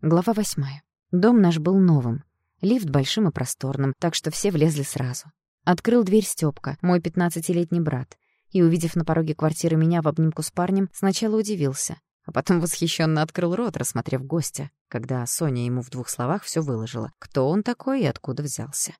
Глава восьмая. Дом наш был новым. Лифт большим и просторным, так что все влезли сразу. Открыл дверь Стёпка, мой пятнадцатилетний брат, и, увидев на пороге квартиры меня в обнимку с парнем, сначала удивился, а потом восхищенно открыл рот, рассмотрев гостя, когда Соня ему в двух словах все выложила, кто он такой и откуда взялся.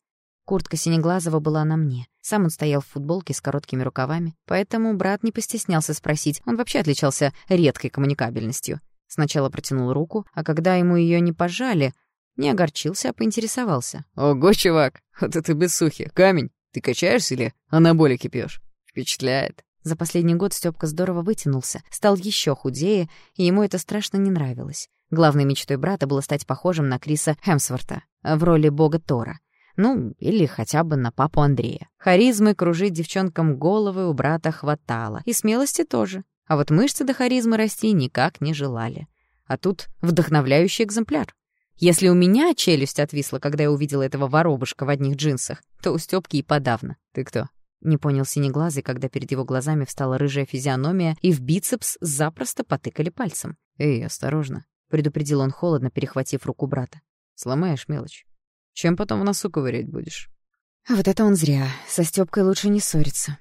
Куртка Синеглазова была на мне. Сам он стоял в футболке с короткими рукавами, поэтому брат не постеснялся спросить. Он вообще отличался редкой коммуникабельностью. Сначала протянул руку, а когда ему ее не пожали, не огорчился, а поинтересовался. «Ого, чувак, вот это бессухи, камень. Ты качаешься или анаболики пьешь? Впечатляет». За последний год Стёпка здорово вытянулся, стал еще худее, и ему это страшно не нравилось. Главной мечтой брата было стать похожим на Криса Хемсворта в роли бога Тора. Ну, или хотя бы на папу Андрея. Харизмы кружить девчонкам головы у брата хватало. И смелости тоже. А вот мышцы до харизмы расти никак не желали. А тут вдохновляющий экземпляр. Если у меня челюсть отвисла, когда я увидела этого воробушка в одних джинсах, то у Стёпки и подавно. «Ты кто?» Не понял синеглазый, когда перед его глазами встала рыжая физиономия, и в бицепс запросто потыкали пальцем. «Эй, осторожно», — предупредил он холодно, перехватив руку брата. «Сломаешь мелочь». Чем потом в носу ковырять будешь? А вот это он зря. Со Стёпкой лучше не ссориться.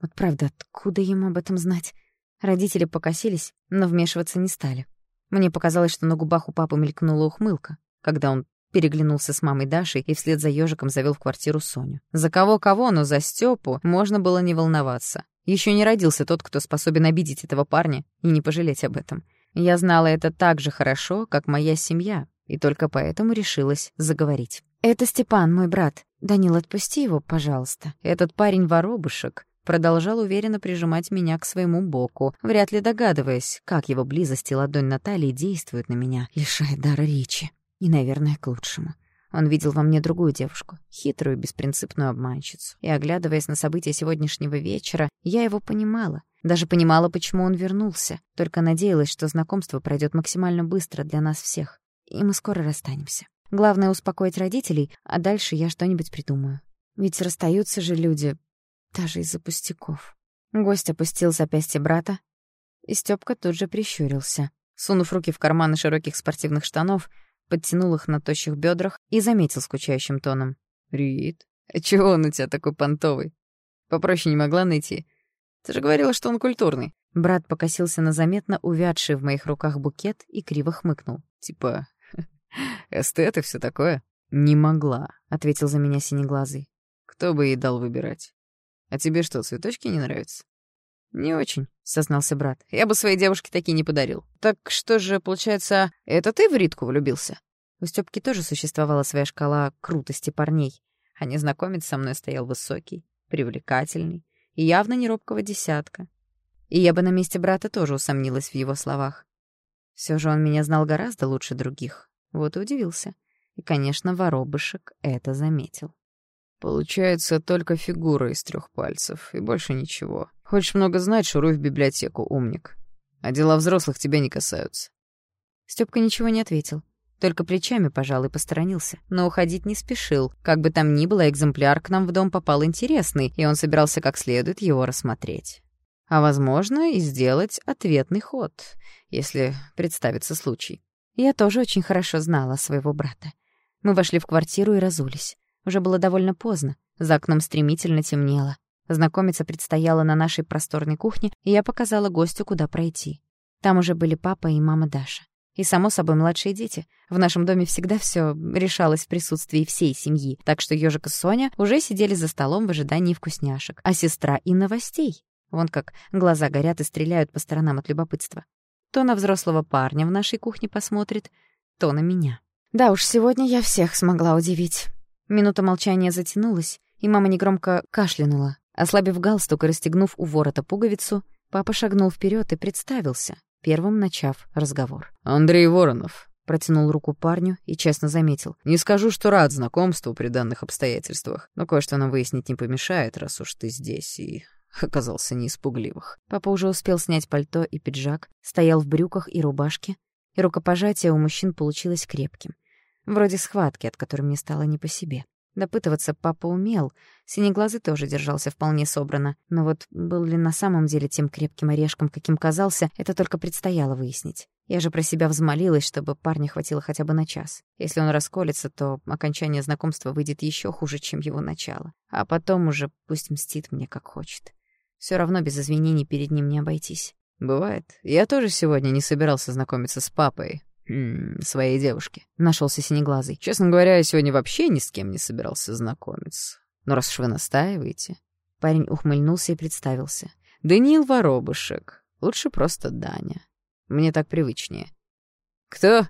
Вот правда, откуда ему об этом знать? Родители покосились, но вмешиваться не стали. Мне показалось, что на губах у папы мелькнула ухмылка, когда он переглянулся с мамой Дашей и вслед за ежиком завел в квартиру Соню. За кого-кого, но за Стёпу можно было не волноваться. Еще не родился тот, кто способен обидеть этого парня и не пожалеть об этом. Я знала это так же хорошо, как моя семья, и только поэтому решилась заговорить. «Это Степан, мой брат. Данил, отпусти его, пожалуйста. Этот парень-воробушек». Продолжал уверенно прижимать меня к своему боку, вряд ли догадываясь, как его близость и ладонь Натальи действуют на меня, лишая дара речи. И, наверное, к лучшему. Он видел во мне другую девушку, хитрую, беспринципную обманщицу. И, оглядываясь на события сегодняшнего вечера, я его понимала. Даже понимала, почему он вернулся. Только надеялась, что знакомство пройдет максимально быстро для нас всех. И мы скоро расстанемся. Главное — успокоить родителей, а дальше я что-нибудь придумаю. Ведь расстаются же люди даже из-за пустяков. Гость опустил запястье брата, и Стёпка тут же прищурился. Сунув руки в карманы широких спортивных штанов, подтянул их на тощих бедрах и заметил скучающим тоном. «Рит, а чего он у тебя такой понтовый? Попроще не могла найти. Ты же говорила, что он культурный». Брат покосился на заметно увядший в моих руках букет и криво хмыкнул. «Типа, Эстет и все такое. Не могла, ответил за меня синеглазый. Кто бы ей дал выбирать? А тебе что, цветочки не нравятся? Не очень, сознался брат. Я бы своей девушке такие не подарил. Так что же, получается, это ты в Ритку влюбился? У Стёпки тоже существовала своя шкала крутости парней, а незнакомец со мной стоял высокий, привлекательный и явно не робкого десятка. И я бы на месте брата тоже усомнилась в его словах. Все же он меня знал гораздо лучше других. Вот и удивился. И, конечно, воробышек это заметил. Получается только фигура из трех пальцев, и больше ничего. Хочешь много знать, шуруй в библиотеку, умник. А дела взрослых тебя не касаются. Стёпка ничего не ответил, только плечами пожал и посторонился, но уходить не спешил. Как бы там ни было, экземпляр к нам в дом попал интересный, и он собирался как следует его рассмотреть. А, возможно, и сделать ответный ход, если представится случай. Я тоже очень хорошо знала своего брата. Мы вошли в квартиру и разулись. Уже было довольно поздно, за окном стремительно темнело. Знакомиться предстояло на нашей просторной кухне, и я показала гостю, куда пройти. Там уже были папа и мама Даша. И, само собой, младшие дети. В нашем доме всегда все решалось в присутствии всей семьи, так что ёжик и Соня уже сидели за столом в ожидании вкусняшек, а сестра и новостей. Вон как глаза горят и стреляют по сторонам от любопытства. То на взрослого парня в нашей кухне посмотрит, то на меня. Да уж, сегодня я всех смогла удивить. Минута молчания затянулась, и мама негромко кашлянула. Ослабив галстук и расстегнув у ворота пуговицу, папа шагнул вперед и представился, первым начав разговор. «Андрей Воронов», — протянул руку парню и честно заметил. «Не скажу, что рад знакомству при данных обстоятельствах, но кое-что нам выяснить не помешает, раз уж ты здесь и оказался не испугливых. Папа уже успел снять пальто и пиджак, стоял в брюках и рубашке, и рукопожатие у мужчин получилось крепким. Вроде схватки, от которой мне стало не по себе. Допытываться папа умел, синеглазый тоже держался вполне собрано, но вот был ли на самом деле тем крепким орешком, каким казался, это только предстояло выяснить. Я же про себя взмолилась, чтобы парня хватило хотя бы на час. Если он расколется, то окончание знакомства выйдет еще хуже, чем его начало. А потом уже пусть мстит мне как хочет. Все равно без извинений перед ним не обойтись. Бывает. Я тоже сегодня не собирался знакомиться с папой. Своей девушки. Нашелся синеглазый. Честно говоря, я сегодня вообще ни с кем не собирался знакомиться. Но раз уж вы настаиваете... Парень ухмыльнулся и представился. «Даниил Воробышек. Лучше просто Даня. Мне так привычнее». «Кто?»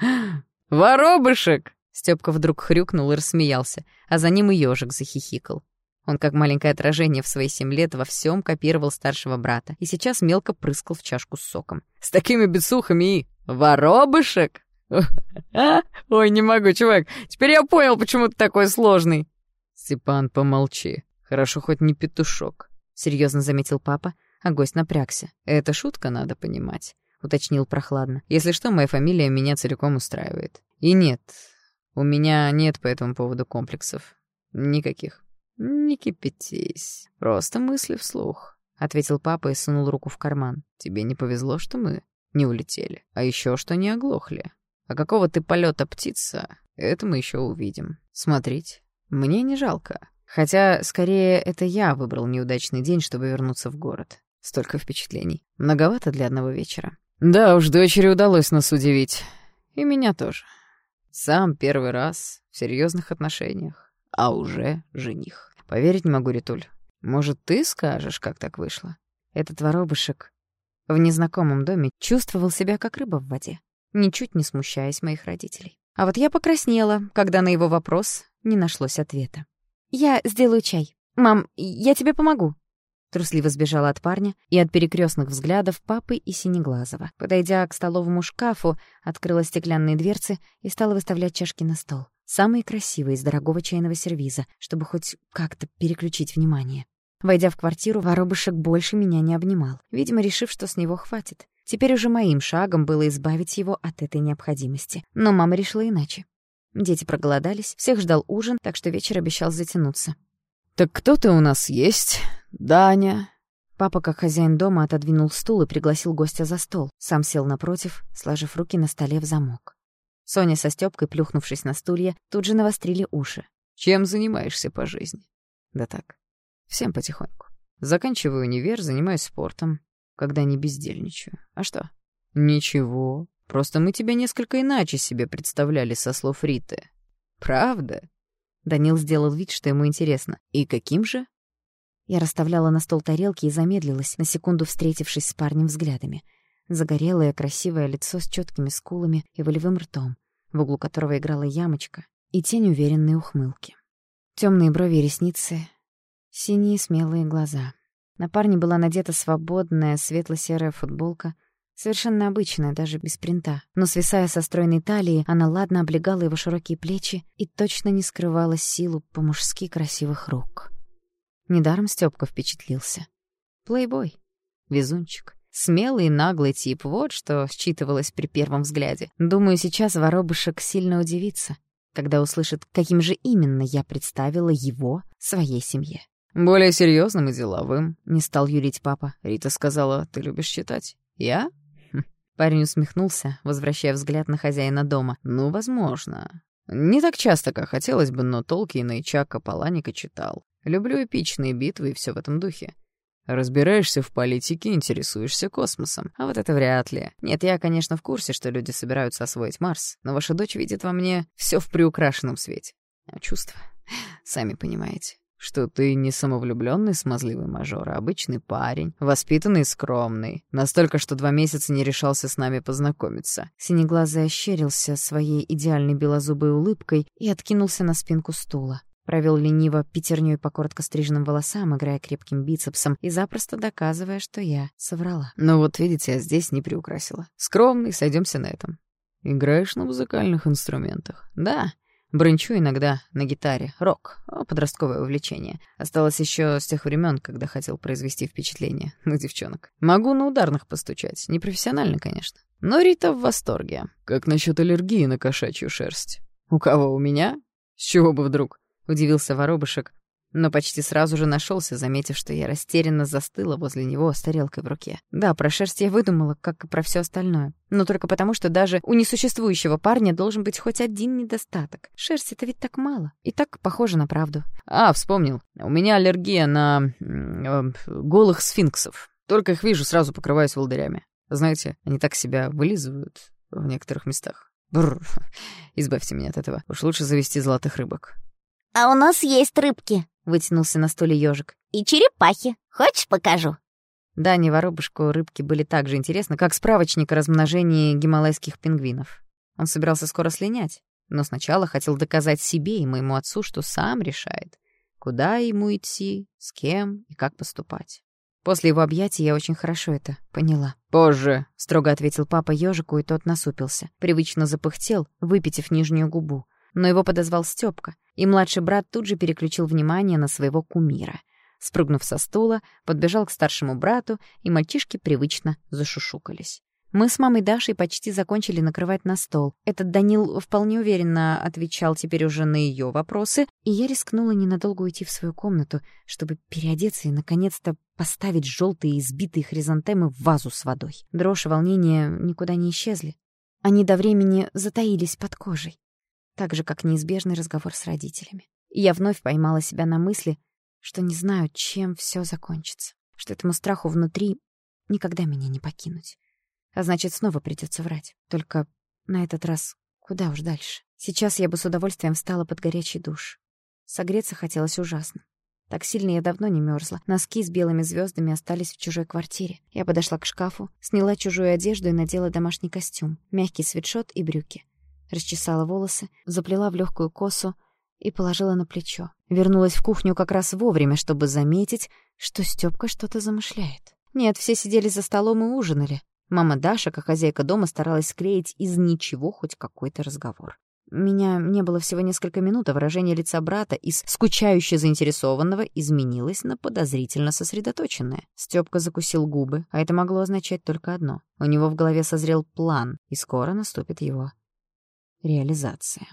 «Воробышек!» Стёпка вдруг хрюкнул и рассмеялся, а за ним и ёжик захихикал. Он, как маленькое отражение в свои семь лет, во всем копировал старшего брата и сейчас мелко прыскал в чашку с соком. «С такими бицухами и... Воробышек!» «Ой, не могу, чувак, теперь я понял, почему ты такой сложный!» «Степан, помолчи. Хорошо, хоть не петушок», — серьезно заметил папа, а гость напрягся. «Это шутка, надо понимать», — уточнил прохладно. «Если что, моя фамилия меня целиком устраивает. И нет, у меня нет по этому поводу комплексов. Никаких». «Не кипятись. Просто мысли вслух», — ответил папа и сунул руку в карман. «Тебе не повезло, что мы не улетели, а еще что не оглохли. А какого ты полета птица, это мы еще увидим. Смотрите, мне не жалко. Хотя, скорее, это я выбрал неудачный день, чтобы вернуться в город. Столько впечатлений. Многовато для одного вечера. Да уж, дочери удалось нас удивить. И меня тоже. Сам первый раз в серьезных отношениях, а уже жених. Поверить не могу, Ритуль. Может, ты скажешь, как так вышло? Этот воробышек в незнакомом доме чувствовал себя как рыба в воде, ничуть не смущаясь моих родителей. А вот я покраснела, когда на его вопрос не нашлось ответа. «Я сделаю чай. Мам, я тебе помогу». Трусливо сбежала от парня и от перекрестных взглядов папы и Синеглазова. Подойдя к столовому шкафу, открыла стеклянные дверцы и стала выставлять чашки на стол. Самые красивые из дорогого чайного сервиза, чтобы хоть как-то переключить внимание. Войдя в квартиру, воробышек больше меня не обнимал, видимо, решив, что с него хватит. Теперь уже моим шагом было избавить его от этой необходимости. Но мама решила иначе. Дети проголодались, всех ждал ужин, так что вечер обещал затянуться. «Так кто ты у нас есть? Даня?» Папа, как хозяин дома, отодвинул стул и пригласил гостя за стол. Сам сел напротив, сложив руки на столе в замок. Соня со Стёпкой, плюхнувшись на стулья, тут же навострили уши. «Чем занимаешься по жизни?» «Да так, всем потихоньку. Заканчиваю универ, занимаюсь спортом, когда не бездельничаю. А что?» «Ничего. Просто мы тебя несколько иначе себе представляли со слов Риты. Правда?» Данил сделал вид, что ему интересно. «И каким же?» Я расставляла на стол тарелки и замедлилась, на секунду встретившись с парнем взглядами. Загорелое, красивое лицо с четкими скулами и волевым ртом, в углу которого играла ямочка, и тень уверенной ухмылки. Темные брови и ресницы, синие смелые глаза. На парне была надета свободная светло-серая футболка — Совершенно обычная, даже без принта. Но свисая со стройной талии, она ладно облегала его широкие плечи и точно не скрывала силу по-мужски красивых рук. Недаром Стёпка впечатлился. Плейбой. Везунчик. Смелый и наглый тип, вот что считывалось при первом взгляде. Думаю, сейчас воробышек сильно удивится, когда услышит, каким же именно я представила его своей семье. «Более серьезным и деловым», — не стал юрить папа. Рита сказала, «Ты любишь читать?» «Я? Парень усмехнулся, возвращая взгляд на хозяина дома. «Ну, возможно. Не так часто, как хотелось бы, но Толкина и Чака Паланика читал. Люблю эпичные битвы и все в этом духе. Разбираешься в политике, интересуешься космосом. А вот это вряд ли. Нет, я, конечно, в курсе, что люди собираются освоить Марс, но ваша дочь видит во мне все в приукрашенном свете. А чувства, сами понимаете что ты не самовлюбленный смазливый мажор, а обычный парень, воспитанный и скромный, настолько, что два месяца не решался с нами познакомиться». Синеглазый ощерился своей идеальной белозубой улыбкой и откинулся на спинку стула. Провел лениво пятерней по коротко стриженным волосам, играя крепким бицепсом и запросто доказывая, что я соврала. «Ну вот, видите, я здесь не приукрасила. Скромный, сойдемся на этом. Играешь на музыкальных инструментах?» «Да». Брынчу иногда на гитаре. Рок. Подростковое увлечение. Осталось еще с тех времен, когда хотел произвести впечатление на девчонок. Могу на ударных постучать. Непрофессионально, конечно. Но Рита в восторге. Как насчет аллергии на кошачью шерсть? У кого, у меня? С чего бы вдруг? Удивился воробышек. Но почти сразу же нашелся, заметив, что я растерянно застыла возле него с тарелкой в руке. Да, про шерсть я выдумала, как и про все остальное. Но только потому, что даже у несуществующего парня должен быть хоть один недостаток. Шерсть — это ведь так мало. И так похоже на правду. А, вспомнил. У меня аллергия на э, голых сфинксов. Только их вижу, сразу покрываюсь волдырями. Знаете, они так себя вылизывают в некоторых местах. Бррр, избавьте меня от этого. Уж лучше завести золотых рыбок. «А у нас есть рыбки», — вытянулся на стуле ежик. «И черепахи. Хочешь, покажу?» Дане воробушку рыбки были так же интересны, как справочник о размножении гималайских пингвинов. Он собирался скоро слинять, но сначала хотел доказать себе и моему отцу, что сам решает, куда ему идти, с кем и как поступать. После его объятий я очень хорошо это поняла. «Позже», — строго ответил папа ежику, и тот насупился. Привычно запыхтел, выпитив нижнюю губу но его подозвал Стёпка, и младший брат тут же переключил внимание на своего кумира. Спрыгнув со стула, подбежал к старшему брату, и мальчишки привычно зашушукались. Мы с мамой Дашей почти закончили накрывать на стол. Этот Данил вполне уверенно отвечал теперь уже на ее вопросы, и я рискнула ненадолго уйти в свою комнату, чтобы переодеться и, наконец-то, поставить желтые избитые хризантемы в вазу с водой. Дрожь и волнение никуда не исчезли. Они до времени затаились под кожей так же, как неизбежный разговор с родителями. И я вновь поймала себя на мысли, что не знаю, чем все закончится, что этому страху внутри никогда меня не покинуть. А значит, снова придется врать. Только на этот раз куда уж дальше. Сейчас я бы с удовольствием встала под горячий душ. Согреться хотелось ужасно. Так сильно я давно не мерзла. Носки с белыми звездами остались в чужой квартире. Я подошла к шкафу, сняла чужую одежду и надела домашний костюм, мягкий свитшот и брюки расчесала волосы, заплела в легкую косу и положила на плечо. Вернулась в кухню как раз вовремя, чтобы заметить, что Стёпка что-то замышляет. Нет, все сидели за столом и ужинали. Мама Даша, как хозяйка дома, старалась склеить из ничего хоть какой-то разговор. Меня не было всего несколько минут, а выражение лица брата из скучающе заинтересованного изменилось на подозрительно сосредоточенное. Стёпка закусил губы, а это могло означать только одно. У него в голове созрел план, и скоро наступит его реализация.